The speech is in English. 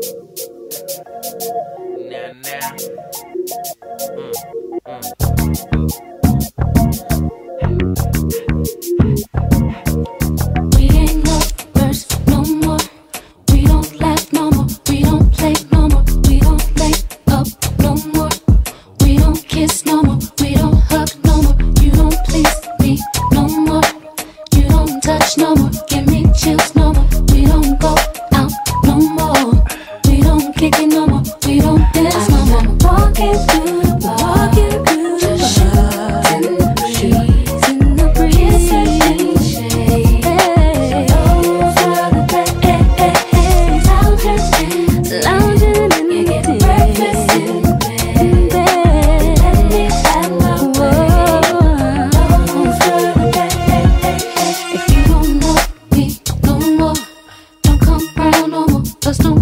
Now. We ain't lovers no more. We don't laugh no more. We don't play no more. We don't make up no more. We don't kiss no more. We don't hug no more. You don't please me no more. You don't touch no more. Give me chills Just don't.